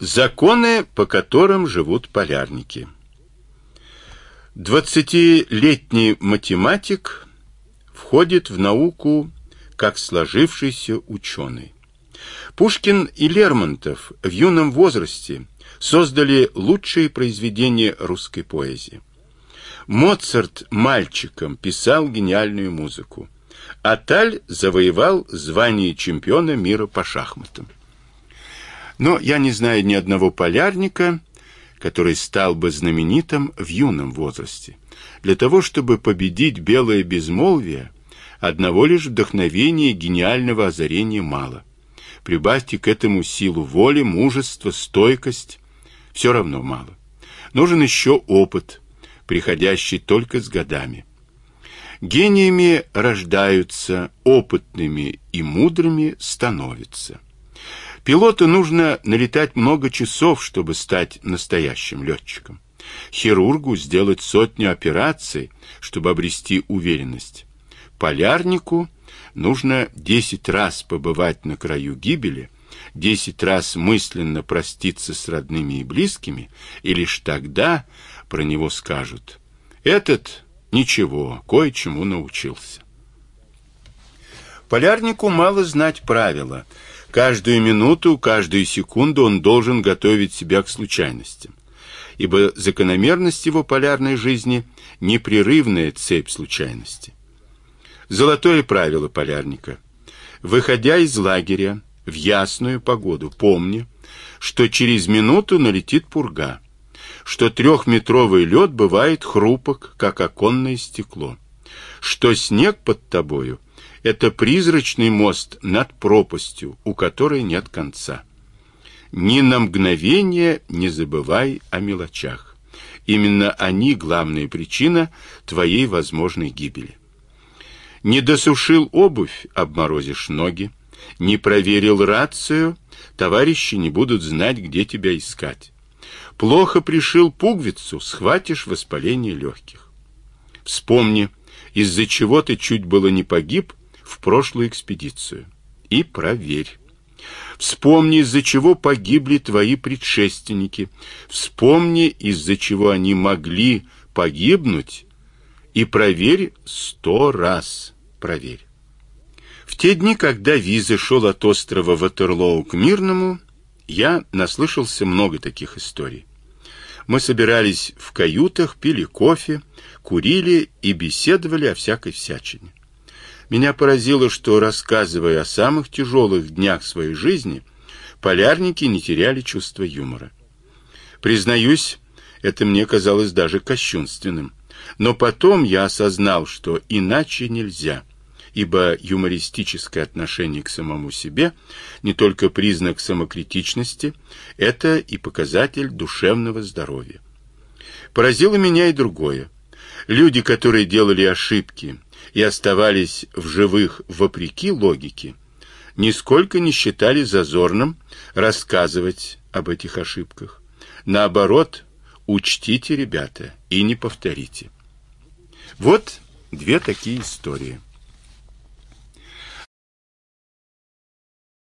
Законы, по которым живут полярники. Двадцатилетний математик входит в науку как сложившийся ученый. Пушкин и Лермонтов в юном возрасте создали лучшие произведения русской поэзии. Моцарт мальчиком писал гениальную музыку, а Таль завоевал звание чемпиона мира по шахматам. Но я не знаю ни одного полярника, который стал бы знаменитым в юном возрасте. Для того, чтобы победить белое безмолвие, одного лишь вдохновения и гениального озарения мало. Прибавьте к этому силу воли, мужество, стойкость, все равно мало. Нужен еще опыт, приходящий только с годами. Гениями рождаются, опытными и мудрыми становятся. Пилоту нужно налетать много часов, чтобы стать настоящим летчиком. Хирургу сделать сотню операций, чтобы обрести уверенность. Полярнику нужно десять раз побывать на краю гибели, десять раз мысленно проститься с родными и близкими, и лишь тогда про него скажут: "Этот ничего, кое-чему научился". Полярнику мало знать правила. Каждую минуту, каждую секунду он должен готовить себя к случайностям, ибо закономерность его полярной жизни непрерывная цепь случайностей. Золотое правило полярника: выходя из лагеря в ясную погоду, помни, что через минуту налетит пурга, что трехметровый лед бывает хрупок, как оконное стекло, что снег под тобою это призрачный мост над пропастью, у которой нет конца. Ни на мгновение не забывай о мелочах. Именно они главная причина твоей возможной гибели. Не досушил обувь, обморозишь ноги. Не проверил рацию, товарищи не будут знать, где тебя искать. Плохо пришил пуговицу, схватишь воспаление легких. Вспомни, из-за чего ты чуть было не погиб, в прошлую экспедицию и проверь. Вспомни, из-за чего погибли твои предшественники. Вспомни, из-за чего они могли погибнуть, и проверь сто раз. Проверь. В те дни, когда Виза шел от острова Ватерлоу к Мирному, я наслышался много таких историй. Мы собирались в каютах, пили кофе, курили и беседовали о всякой всячине. Меня поразило, что рассказывая о самых тяжелых днях своей жизни, полярники не теряли чувства юмора. Признаюсь, это мне казалось даже кощунственным, но потом я осознал, что иначе нельзя, ибо юмористическое отношение к самому себе не только признак самокритичности, это и показатель душевного здоровья. Поразило меня и другое. Люди, которые делали ошибки и оставались в живых вопреки логике, нисколько не считали зазорным рассказывать об этих ошибках. Наоборот, учтите, ребята, и не повторите. Вот две такие истории.